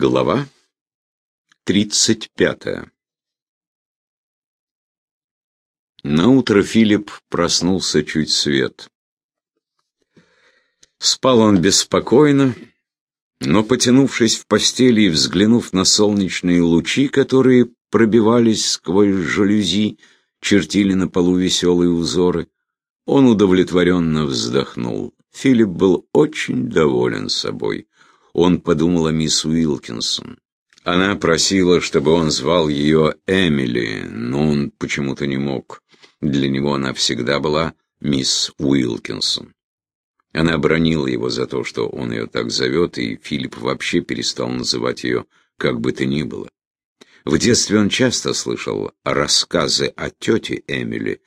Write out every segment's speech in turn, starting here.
Глава 35 Наутро Филипп проснулся чуть свет. Спал он беспокойно, но, потянувшись в постели и взглянув на солнечные лучи, которые пробивались сквозь жалюзи, чертили на полу веселые узоры, он удовлетворенно вздохнул. Филипп был очень доволен собой он подумал о мисс Уилкинсон. Она просила, чтобы он звал ее Эмили, но он почему-то не мог. Для него она всегда была мисс Уилкинсон. Она бронила его за то, что он ее так зовет, и Филипп вообще перестал называть ее как бы то ни было. В детстве он часто слышал рассказы о тете Эмили,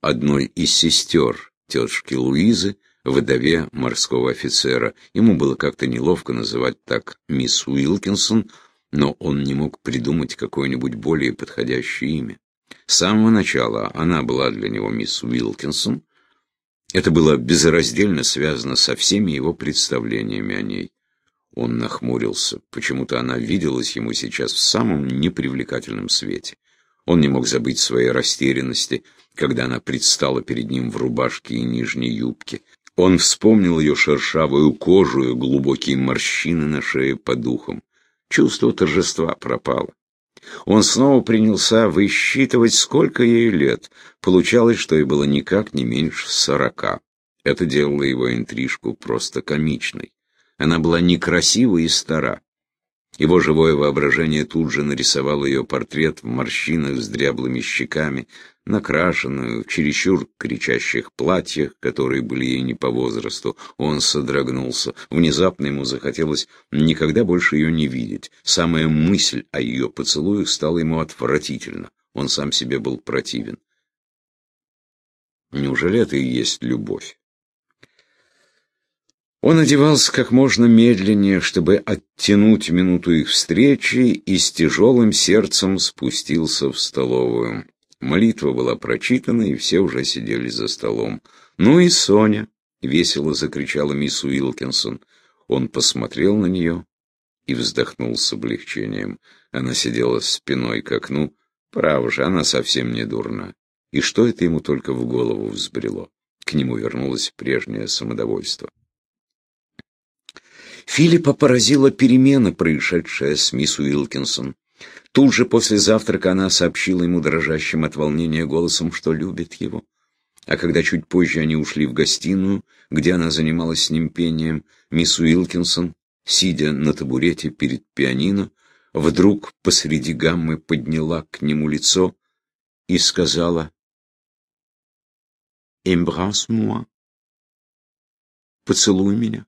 одной из сестер тетушки Луизы, вдове морского офицера. Ему было как-то неловко называть так мисс Уилкинсон, но он не мог придумать какое-нибудь более подходящее имя. С самого начала она была для него мисс Уилкинсон. Это было безраздельно связано со всеми его представлениями о ней. Он нахмурился. Почему-то она виделась ему сейчас в самом непривлекательном свете. Он не мог забыть своей растерянности, когда она предстала перед ним в рубашке и нижней юбке. Он вспомнил ее шершавую кожу и глубокие морщины на шее под духом. Чувство торжества пропало. Он снова принялся высчитывать, сколько ей лет. Получалось, что ей было никак не меньше сорока. Это делало его интрижку просто комичной. Она была некрасива и стара. Его живое воображение тут же нарисовало ее портрет в морщинах с дряблыми щеками, накрашенную, в чересчур кричащих платьях, которые были ей не по возрасту. Он содрогнулся. Внезапно ему захотелось никогда больше ее не видеть. Самая мысль о ее поцелуях стала ему отвратительна. Он сам себе был противен. Неужели это и есть любовь? Он одевался как можно медленнее, чтобы оттянуть минуту их встречи, и с тяжелым сердцем спустился в столовую. Молитва была прочитана, и все уже сидели за столом. «Ну и Соня!» — весело закричала мисс Уилкинсон. Он посмотрел на нее и вздохнул с облегчением. Она сидела спиной к окну. Право же, она совсем не дурна. И что это ему только в голову взбрело? К нему вернулось прежнее самодовольство. Филиппа поразила перемена, происшедшая с мисс Уилкинсон. Тут же после завтрака она сообщила ему дрожащим от волнения голосом, что любит его. А когда чуть позже они ушли в гостиную, где она занималась с ним пением, мисс Уилкинсон, сидя на табурете перед пианино, вдруг посреди гаммы подняла к нему лицо и сказала «Эмбрас-муа» «Поцелуй меня».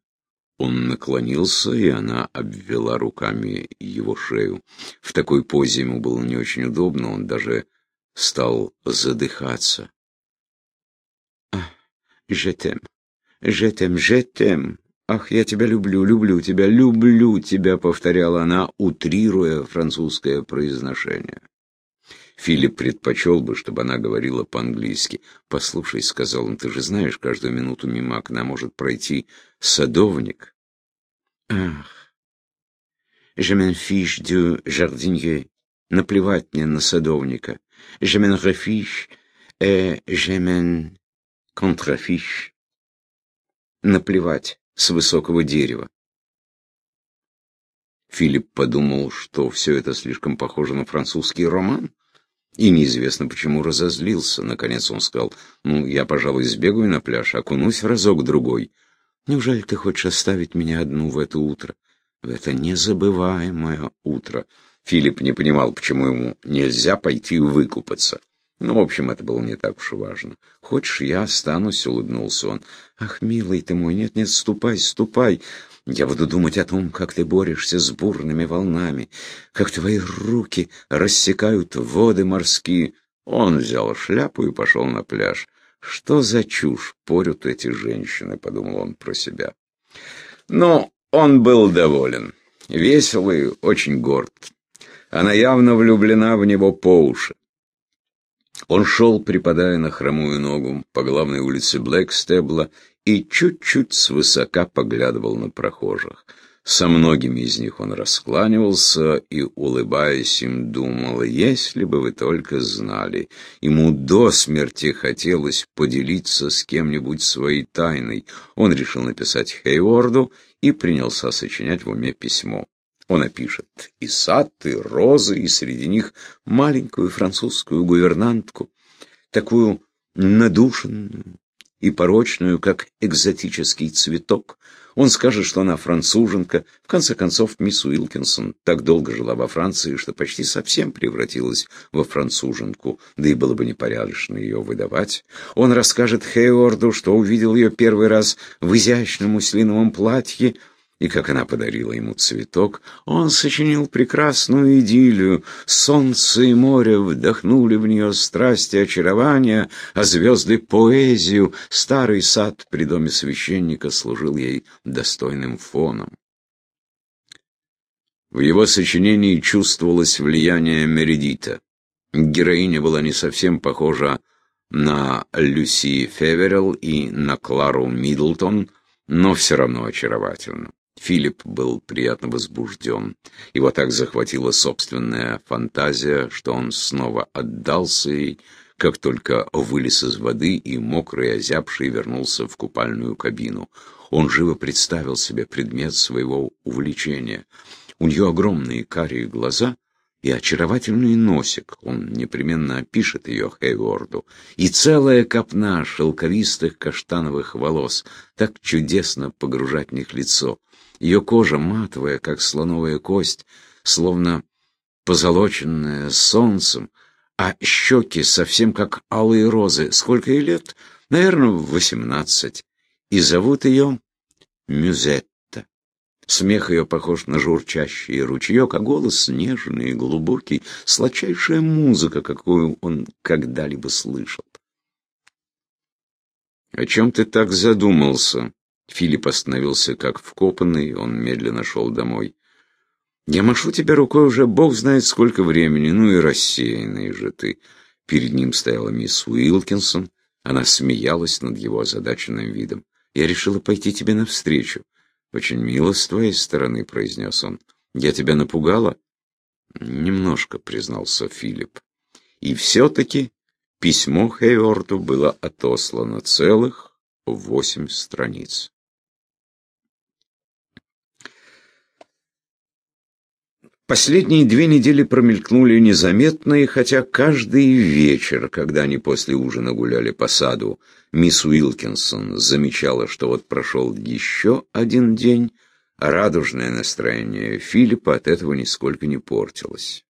Он наклонился, и она обвела руками его шею. В такой позе ему было не очень удобно, он даже стал задыхаться. «Жетем, жетем, жетем! Ах, я тебя люблю, люблю тебя, люблю тебя!» — повторяла она, утрируя французское произношение. Филипп предпочел бы, чтобы она говорила по-английски. «Послушай», — сказал он, — «ты же знаешь, каждую минуту мимо окна может пройти садовник». «Ах, je m'en fiche du jardinier. Наплевать мне на садовника. Je m'en refiche et je m'en contrefiche. Наплевать с высокого дерева. Филипп подумал, что все это слишком похоже на французский роман. И неизвестно почему разозлился. Наконец он сказал, «Ну, я, пожалуй, сбегаю на пляж, окунусь разок-другой. Неужели ты хочешь оставить меня одну в это утро? В это незабываемое утро». Филипп не понимал, почему ему нельзя пойти выкупаться. Ну, в общем, это было не так уж и важно. «Хочешь, я останусь?» — улыбнулся он. «Ах, милый ты мой, нет-нет, ступай, ступай!» Я буду думать о том, как ты борешься с бурными волнами, как твои руки рассекают воды морские. Он взял шляпу и пошел на пляж. Что за чушь порют эти женщины, подумал он про себя. Но он был доволен, весел и очень горд. Она явно влюблена в него по уши. Он шел, припадая на хромую ногу, по главной улице Блэкстебла и чуть-чуть свысока поглядывал на прохожих. Со многими из них он раскланивался и, улыбаясь им, думал, если бы вы только знали, ему до смерти хотелось поделиться с кем-нибудь своей тайной. Он решил написать Хейворду и принялся сочинять в уме письмо. Он опишет и сад, и розы, и среди них маленькую французскую гувернантку, такую надушенную и порочную, как экзотический цветок. Он скажет, что она француженка. В конце концов, мисс Уилкинсон так долго жила во Франции, что почти совсем превратилась во француженку, да и было бы непорядочно ее выдавать. Он расскажет Хейворду, что увидел ее первый раз в изящном муслиновом платье, и как она подарила ему цветок, он сочинил прекрасную идиллию. Солнце и море вдохнули в нее страсти очарования, а звезды — поэзию. Старый сад при доме священника служил ей достойным фоном. В его сочинении чувствовалось влияние Мередита. Героиня была не совсем похожа на Люси Феверел и на Клару Миддлтон, но все равно очаровательна. Филипп был приятно возбужден. Его так захватила собственная фантазия, что он снова отдался ей, как только вылез из воды и мокрый, озябший, вернулся в купальную кабину. Он живо представил себе предмет своего увлечения. У нее огромные карие глаза и очаровательный носик, он непременно опишет ее Хейворду, и целая копна шелковистых каштановых волос, так чудесно погружать в них лицо. Ее кожа матовая, как слоновая кость, словно позолоченная солнцем, а щеки совсем как алые розы. Сколько ей лет? Наверное, восемнадцать. И зовут ее Мюзетта. Смех ее похож на журчащий ручеек, а голос нежный и глубокий, сладчайшая музыка, какую он когда-либо слышал. «О чем ты так задумался?» Филипп остановился как вкопанный, он медленно шел домой. «Я машу тебе рукой уже бог знает сколько времени, ну и рассеянный же ты». Перед ним стояла мисс Уилкинсон, она смеялась над его озадаченным видом. «Я решила пойти тебе навстречу». «Очень мило с твоей стороны», — произнес он. «Я тебя напугала?» «Немножко», — признался Филипп. И все-таки письмо Хейворту было отослано целых восемь страниц. Последние две недели промелькнули незаметно, и хотя каждый вечер, когда они после ужина гуляли по саду, мисс Уилкинсон замечала, что вот прошел еще один день, а радужное настроение Филиппа от этого нисколько не портилось.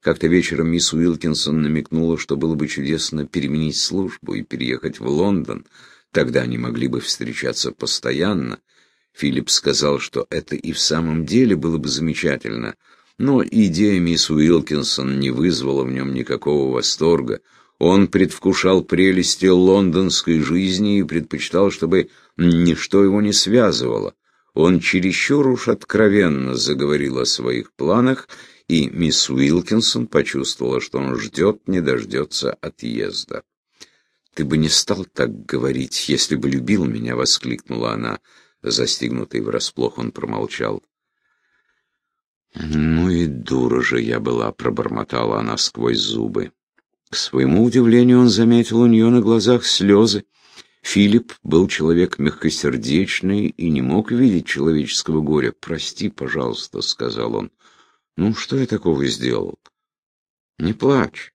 Как-то вечером мисс Уилкинсон намекнула, что было бы чудесно переменить службу и переехать в Лондон, тогда они могли бы встречаться постоянно. Филипп сказал, что это и в самом деле было бы замечательно — но идея мисс Уилкинсон не вызвала в нем никакого восторга. Он предвкушал прелести лондонской жизни и предпочитал, чтобы ничто его не связывало. Он чересчур уж откровенно заговорил о своих планах, и мисс Уилкинсон почувствовала, что он ждет, не дождется отъезда. «Ты бы не стал так говорить, если бы любил меня!» — воскликнула она. Застигнутый врасплох, он промолчал. «Ну и дура же я была», — пробормотала она сквозь зубы. К своему удивлению он заметил у нее на глазах слезы. Филипп был человек мягкосердечный и не мог видеть человеческого горя. «Прости, пожалуйста», — сказал он. «Ну, что я такого сделал?» «Не плачь.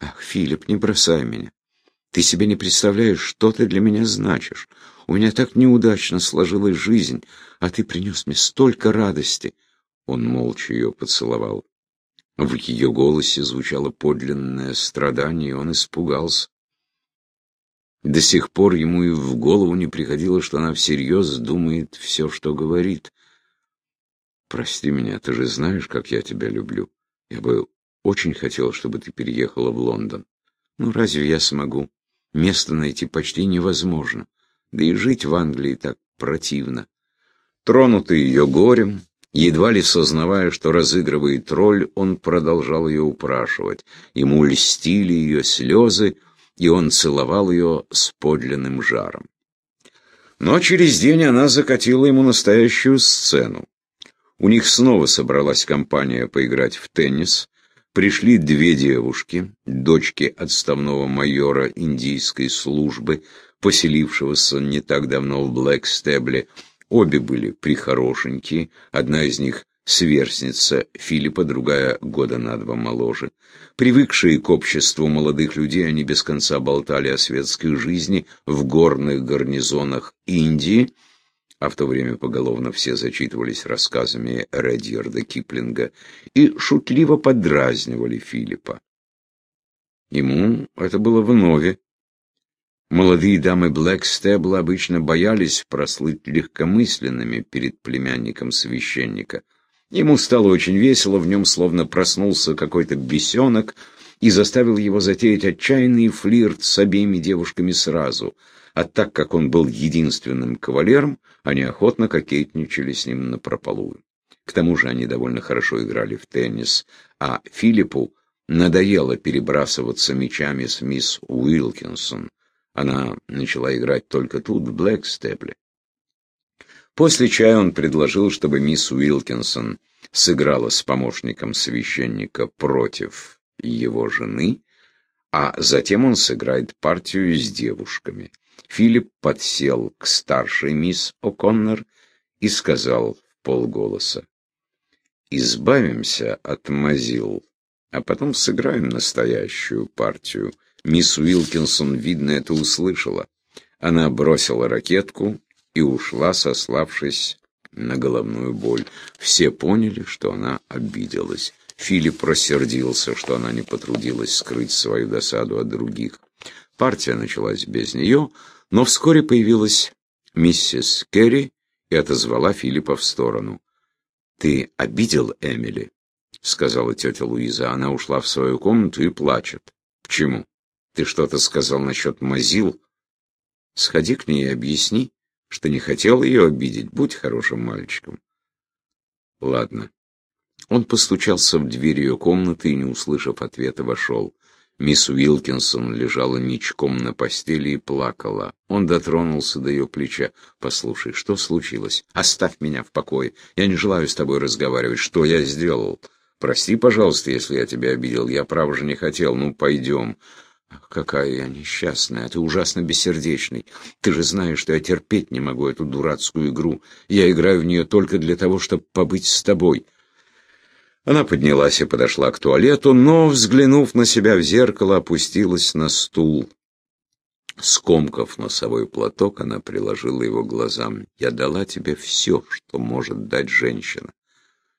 Ах, Филипп, не бросай меня. Ты себе не представляешь, что ты для меня значишь. У меня так неудачно сложилась жизнь, а ты принес мне столько радости». Он молча ее поцеловал. В ее голосе звучало подлинное страдание, и он испугался. До сих пор ему и в голову не приходило, что она всерьез думает все, что говорит. «Прости меня, ты же знаешь, как я тебя люблю. Я бы очень хотел, чтобы ты переехала в Лондон. Ну, разве я смогу? Место найти почти невозможно. Да и жить в Англии так противно». Тронутый ее горем, Едва ли сознавая, что разыгрывает роль, он продолжал ее упрашивать. Ему льстили ее слезы, и он целовал ее с подлинным жаром. Но через день она закатила ему настоящую сцену. У них снова собралась компания поиграть в теннис. Пришли две девушки, дочки отставного майора индийской службы, поселившегося не так давно в Блэкстебле. Обе были прихорошенькие, одна из них сверстница Филиппа, другая года на два моложе. Привыкшие к обществу молодых людей, они без конца болтали о светской жизни в горных гарнизонах Индии, а в то время поголовно все зачитывались рассказами Редьярда Киплинга и шутливо подразнивали Филиппа. Ему это было вновь. Молодые дамы Блэкстебла обычно боялись прослыть легкомысленными перед племянником священника. Ему стало очень весело, в нем словно проснулся какой-то бесенок и заставил его затеять отчаянный флирт с обеими девушками сразу — а так как он был единственным кавалером, они охотно кокетничали с ним напропалую. К тому же они довольно хорошо играли в теннис, а Филиппу надоело перебрасываться мячами с мисс Уилкинсон. Она начала играть только тут, в Блэкстепле. После чая он предложил, чтобы мисс Уилкинсон сыграла с помощником священника против его жены, а затем он сыграет партию с девушками. Филипп подсел к старшей мисс О'Коннор и сказал в полголоса. «Избавимся от мазил, а потом сыграем настоящую партию». Мисс Уилкинсон, видно, это услышала. Она бросила ракетку и ушла, сославшись на головную боль. Все поняли, что она обиделась. Филипп рассердился, что она не потрудилась скрыть свою досаду от других. Партия началась без нее, но вскоре появилась миссис Керри и отозвала Филиппа в сторону. «Ты обидел Эмили?» — сказала тетя Луиза. Она ушла в свою комнату и плачет. «Почему? Ты что-то сказал насчет Мазил?» «Сходи к ней и объясни, что не хотел ее обидеть. Будь хорошим мальчиком». «Ладно». Он постучался в дверь ее комнаты и, не услышав ответа, вошел. Мисс Уилкинсон лежала ничком на постели и плакала. Он дотронулся до ее плеча. «Послушай, что случилось? Оставь меня в покое. Я не желаю с тобой разговаривать. Что я сделал? Прости, пожалуйста, если я тебя обидел. Я, право же, не хотел. Ну, пойдем». «Какая я несчастная, ты ужасно бессердечный. Ты же знаешь, что я терпеть не могу эту дурацкую игру. Я играю в нее только для того, чтобы побыть с тобой». Она поднялась и подошла к туалету, но, взглянув на себя в зеркало, опустилась на стул. Скомкав носовой платок, она приложила его глазам. «Я дала тебе все, что может дать женщина».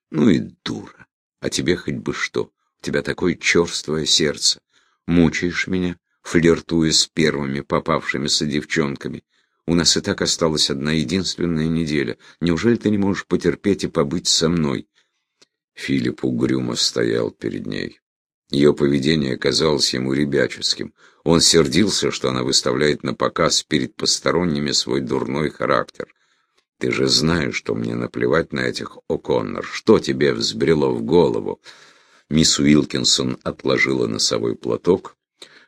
«Ну и дура. А тебе хоть бы что. У тебя такое черствое сердце. Мучаешь меня, флиртуя с первыми попавшимися девчонками. У нас и так осталась одна единственная неделя. Неужели ты не можешь потерпеть и побыть со мной?» Филипп угрюмо стоял перед ней. Ее поведение казалось ему ребяческим. Он сердился, что она выставляет на показ перед посторонними свой дурной характер. «Ты же знаешь, что мне наплевать на этих О'Коннор. Что тебе взбрело в голову?» Мисс Уилкинсон отложила носовой платок.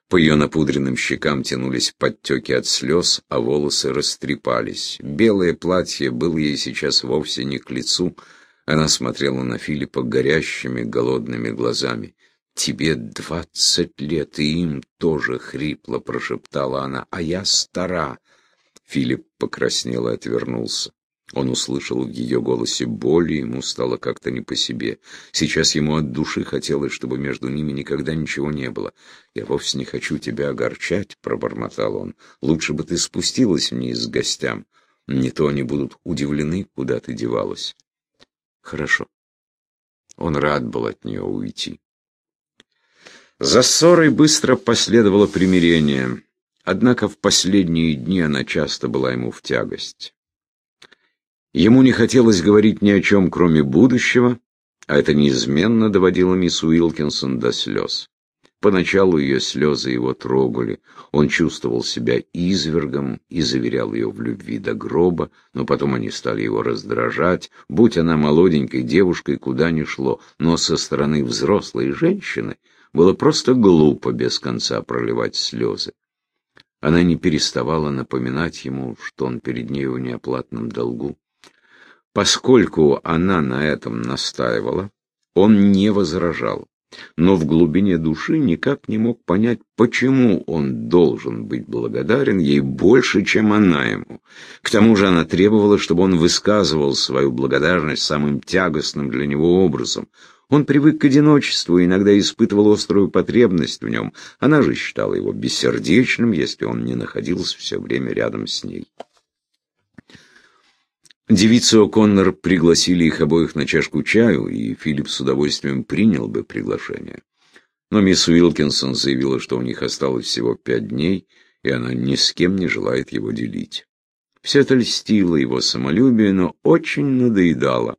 По ее напудренным щекам тянулись подтеки от слез, а волосы растрепались. Белое платье было ей сейчас вовсе не к лицу — она смотрела на Филиппа горящими, голодными глазами. «Тебе двадцать лет, и им тоже хрипло», — прошептала она, — «а я стара». Филипп покраснел и отвернулся. Он услышал в ее голосе боль, и ему стало как-то не по себе. Сейчас ему от души хотелось, чтобы между ними никогда ничего не было. «Я вовсе не хочу тебя огорчать», — пробормотал он. «Лучше бы ты спустилась вниз с гостям. Не то они будут удивлены, куда ты девалась». Хорошо. Он рад был от нее уйти. За ссорой быстро последовало примирение, однако в последние дни она часто была ему в тягость. Ему не хотелось говорить ни о чем, кроме будущего, а это неизменно доводило мисс Уилкинсон до слез. Поначалу ее слезы его трогали, он чувствовал себя извергом и заверял ее в любви до гроба, но потом они стали его раздражать, будь она молоденькой девушкой, куда ни шло, но со стороны взрослой женщины было просто глупо без конца проливать слезы. Она не переставала напоминать ему, что он перед нею в неоплатном долгу. Поскольку она на этом настаивала, он не возражал, но в глубине души никак не мог понять, почему он должен быть благодарен ей больше, чем она ему. К тому же она требовала, чтобы он высказывал свою благодарность самым тягостным для него образом. Он привык к одиночеству и иногда испытывал острую потребность в нем. Она же считала его бессердечным, если он не находился все время рядом с ней. Девицу О'Коннор пригласили их обоих на чашку чаю, и Филипп с удовольствием принял бы приглашение. Но мисс Уилкинсон заявила, что у них осталось всего пять дней, и она ни с кем не желает его делить. Все это льстило его самолюбие, но очень надоедало.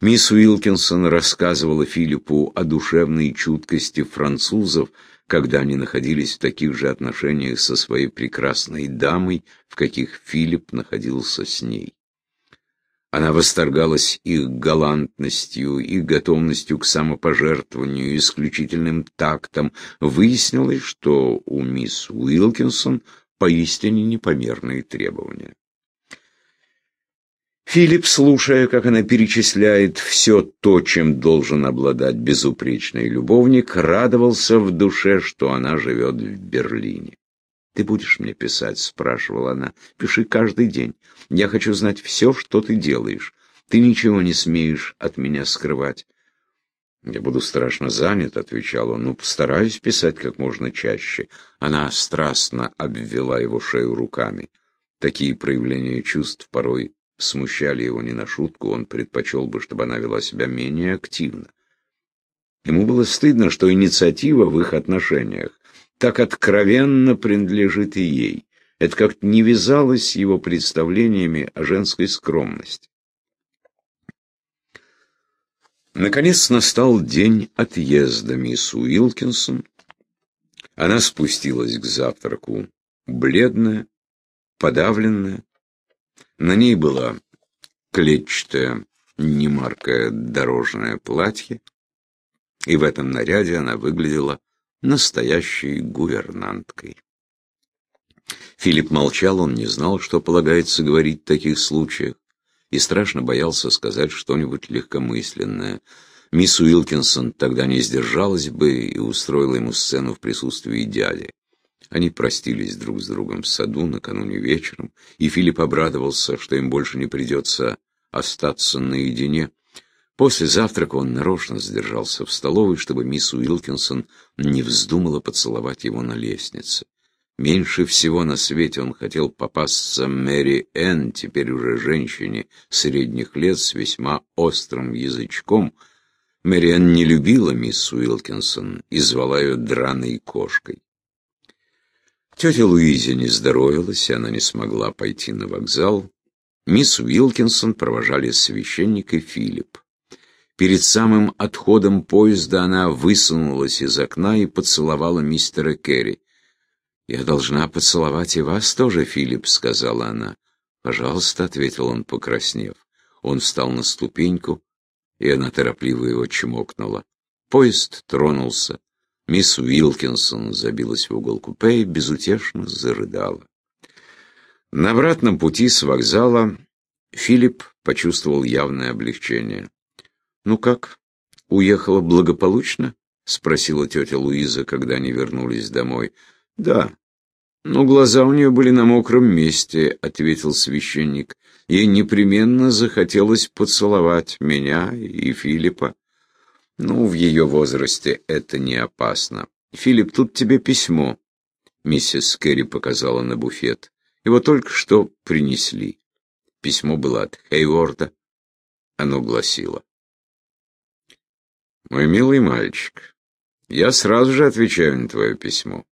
Мисс Уилкинсон рассказывала Филиппу о душевной чуткости французов, когда они находились в таких же отношениях со своей прекрасной дамой, в каких Филипп находился с ней. Она восторгалась их галантностью, их готовностью к самопожертвованию, исключительным тактом. Выяснилось, что у мисс Уилкинсон поистине непомерные требования. Филипп, слушая, как она перечисляет все то, чем должен обладать безупречный любовник, радовался в душе, что она живет в Берлине. «Ты будешь мне писать?» — спрашивала она. «Пиши каждый день. Я хочу знать все, что ты делаешь. Ты ничего не смеешь от меня скрывать». «Я буду страшно занят», — отвечал он. «Ну, постараюсь писать как можно чаще». Она страстно обвела его шею руками. Такие проявления чувств порой смущали его не на шутку, он предпочел бы, чтобы она вела себя менее активно. Ему было стыдно, что инициатива в их отношениях так откровенно принадлежит и ей. Это как-то не вязалось с его представлениями о женской скромности. Наконец настал день отъезда мисс Уилкинсон. Она спустилась к завтраку, бледная, подавленная. На ней было клетчатое, немаркое дорожное платье, и в этом наряде она выглядела настоящей гувернанткой. Филипп молчал, он не знал, что полагается говорить в таких случаях, и страшно боялся сказать что-нибудь легкомысленное. Мисс Уилкинсон тогда не сдержалась бы и устроила ему сцену в присутствии дяди. Они простились друг с другом в саду накануне вечером, и Филипп обрадовался, что им больше не придется остаться наедине. После завтрака он нарочно задержался в столовой, чтобы мисс Уилкинсон не вздумала поцеловать его на лестнице. Меньше всего на свете он хотел попасться Мэри Энн, теперь уже женщине средних лет с весьма острым язычком. Мэри Энн не любила мисс Уилкинсон и звала ее драной кошкой. Тетя Луиза не здоровилась, и она не смогла пойти на вокзал. Мисс Уилкинсон провожали священник и Филипп. Перед самым отходом поезда она высунулась из окна и поцеловала мистера Керри. «Я должна поцеловать и вас тоже, Филипп», — сказала она. «Пожалуйста», — ответил он, покраснев. Он встал на ступеньку, и она торопливо его чмокнула. Поезд тронулся. Мисс Уилкинсон забилась в угол купе и безутешно зарыдала. На обратном пути с вокзала Филипп почувствовал явное облегчение. «Ну как, уехала благополучно?» — спросила тетя Луиза, когда они вернулись домой. «Да, но глаза у нее были на мокром месте», — ответил священник. «Ей непременно захотелось поцеловать меня и Филиппа. Ну, в ее возрасте это не опасно. Филипп, тут тебе письмо». Миссис Керри показала на буфет. Его только что принесли. Письмо было от Хейворда. Оно гласило. Мой милый мальчик, я сразу же отвечаю на твое письмо.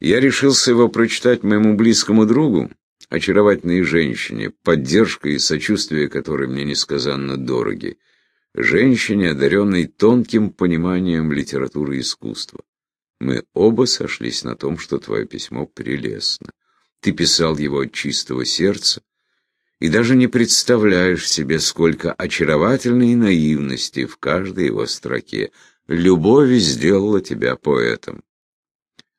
Я решился его прочитать моему близкому другу, очаровательной женщине, поддержка и сочувствие которой мне несказанно дороги, женщине, одаренной тонким пониманием литературы и искусства. Мы оба сошлись на том, что твое письмо прелестно. Ты писал его от чистого сердца, и даже не представляешь себе, сколько очаровательной наивности в каждой его строке. Любовь сделала тебя поэтом.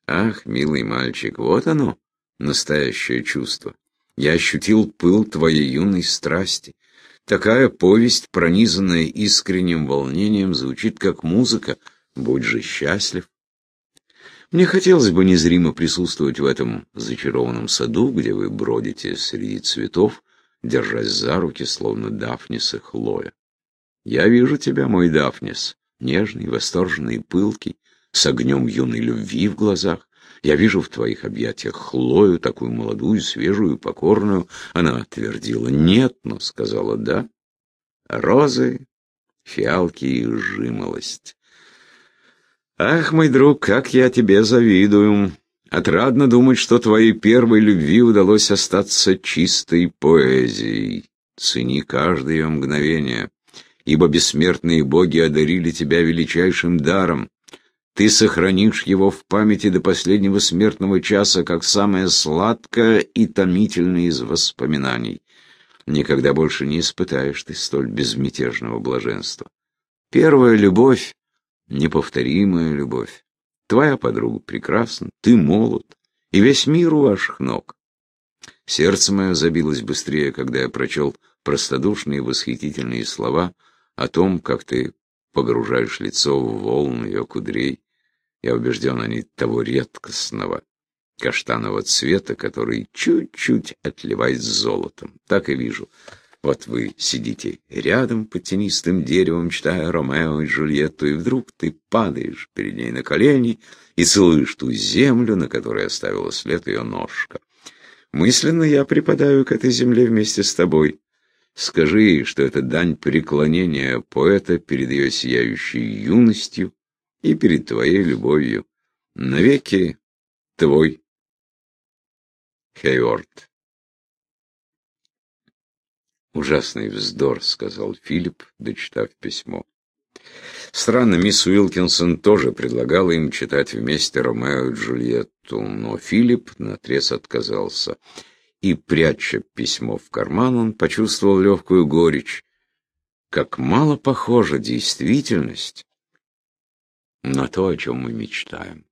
Ах, милый мальчик, вот оно, настоящее чувство. Я ощутил пыл твоей юной страсти. Такая повесть, пронизанная искренним волнением, звучит как музыка. Будь же счастлив. Мне хотелось бы незримо присутствовать в этом зачарованном саду, где вы бродите среди цветов, держась за руки, словно Дафнис и Хлоя. Я вижу тебя, мой Дафнис, нежный, восторженный пылкий, с огнем юной любви в глазах. Я вижу в твоих объятиях Хлою, такую молодую, свежую, покорную. Она твердила «нет», но сказала «да». Розы, фиалки и жимолость. Ах, мой друг, как я тебе завидую. Отрадно думать, что твоей первой любви удалось остаться чистой поэзией. Цени каждое мгновение, ибо бессмертные боги одарили тебя величайшим даром. Ты сохранишь его в памяти до последнего смертного часа, как самое сладкое и томительное из воспоминаний. Никогда больше не испытаешь ты столь безмятежного блаженства. Первая любовь неповторимая любовь. Твоя подруга прекрасна, ты молод, и весь мир у ваших ног. Сердце мое забилось быстрее, когда я прочел простодушные восхитительные слова о том, как ты погружаешь лицо в волны ее кудрей. Я убежден, они того редкостного, каштанового цвета, который чуть-чуть отливает золотом. Так и вижу вот вы сидите рядом под тенистым деревом, читая Ромео и Джульетту, и вдруг ты падаешь перед ней на колени и целуешь ту землю, на которой оставила след ее ножка. Мысленно я припадаю к этой земле вместе с тобой. Скажи, что это дань преклонения поэта перед ее сияющей юностью и перед твоей любовью. Навеки твой Хейворд. «Ужасный вздор», — сказал Филипп, дочитав письмо. Странно, мисс Уилкинсон тоже предлагала им читать вместе Ромео и Джульетту, но Филипп наотрез отказался. И, пряча письмо в карман, он почувствовал легкую горечь. Как мало похожа действительность на то, о чем мы мечтаем.